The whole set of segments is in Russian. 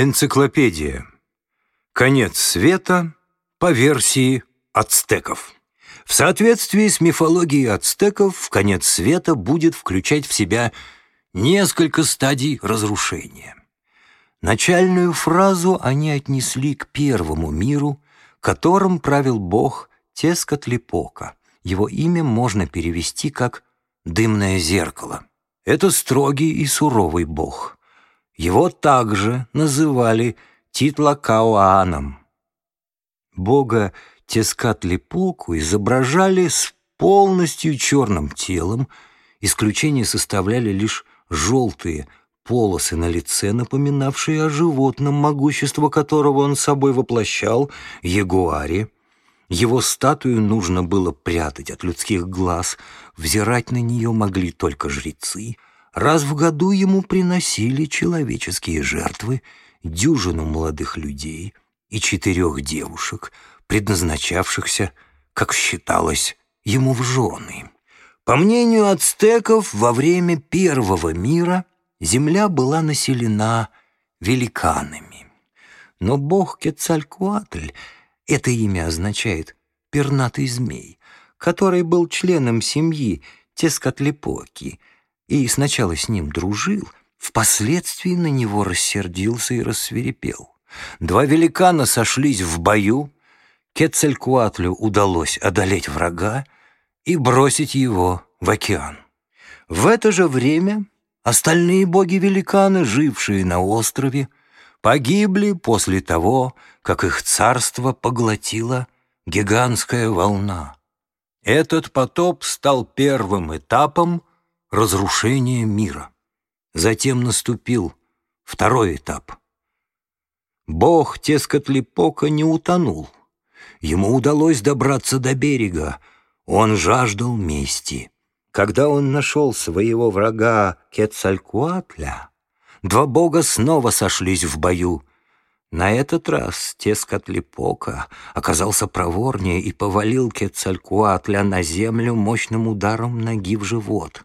Энциклопедия. Конец света по версии ацтеков. В соответствии с мифологией ацтеков, конец света будет включать в себя несколько стадий разрушения. Начальную фразу они отнесли к первому миру, которым правил бог Тескотлипока. Его имя можно перевести как «дымное зеркало». Это строгий и суровый бог. Его также называли Титлакауаном. Бога Тескатлипоку изображали с полностью черным телом, исключение составляли лишь желтые полосы на лице, напоминавшие о животном, могущество которого он собой воплощал, ягуаре. Его статую нужно было прятать от людских глаз, взирать на нее могли только жрецы — Раз в году ему приносили человеческие жертвы дюжину молодых людей и четырех девушек, предназначавшихся, как считалось, ему в жены. По мнению ацтеков, во время Первого мира земля была населена великанами. Но бог Кецалькуатль, это имя означает «пернатый змей», который был членом семьи Тескотлепоки, и сначала с ним дружил, впоследствии на него рассердился и рассверепел. Два великана сошлись в бою, Кецалькуатлю удалось одолеть врага и бросить его в океан. В это же время остальные боги-великаны, жившие на острове, погибли после того, как их царство поглотила гигантская волна. Этот потоп стал первым этапом разрушение мира. Затем наступил второй этап. Бог Тескотлипока не утонул. Ему удалось добраться до берега. Он жаждал мести. Когда он нашел своего врага Кецалькуатля, два бога снова сошлись в бою. На этот раз Тескотлипока оказался проворнее и повалил Кецалькуатля на землю мощным ударом ноги в живот.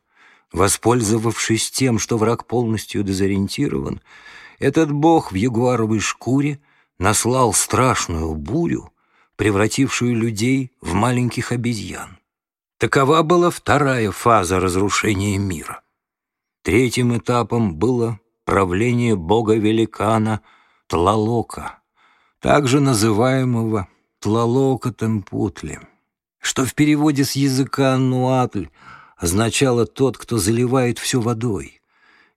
Воспользовавшись тем, что враг полностью дезориентирован, этот бог в ягуаровой шкуре наслал страшную бурю, превратившую людей в маленьких обезьян. Такова была вторая фаза разрушения мира. Третьим этапом было правление бога-великана Тлалока, также называемого Тлалока Темпутли, что в переводе с языка Нуатль означало «тот, кто заливает все водой».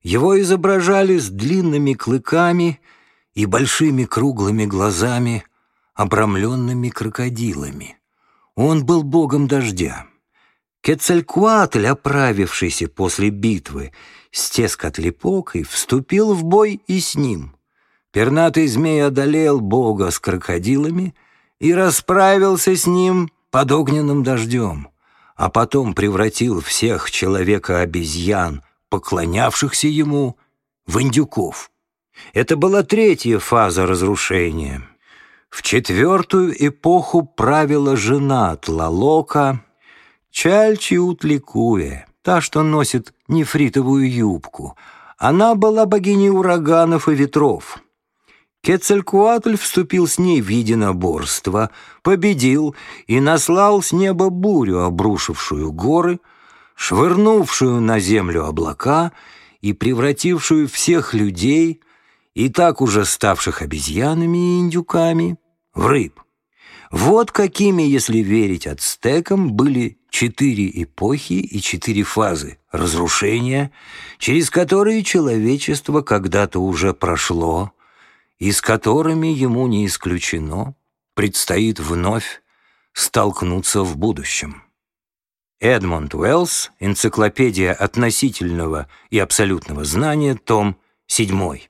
Его изображали с длинными клыками и большими круглыми глазами, обрамленными крокодилами. Он был богом дождя. Кецалькуатль, оправившийся после битвы с Тескотлипокой, вступил в бой и с ним. Пернатый змей одолел бога с крокодилами и расправился с ним под огненным дождем а потом превратил всех человека-обезьян, поклонявшихся ему, в индюков. Это была третья фаза разрушения. В четвертую эпоху правила жена Тлалока, Чальчиутликуэ, та, что носит нефритовую юбку. Она была богиней ураганов и ветров. Кецалькуатль вступил с ней в единоборство, победил и наслал с неба бурю, обрушившую горы, швырнувшую на землю облака и превратившую всех людей, и так уже ставших обезьянами и индюками, в рыб. Вот какими, если верить ацтекам, были четыре эпохи и четыре фазы разрушения, через которые человечество когда-то уже прошло, и с которыми ему не исключено предстоит вновь столкнуться в будущем. Эдмонд Уэллс, Энциклопедия относительного и абсолютного знания, том 7.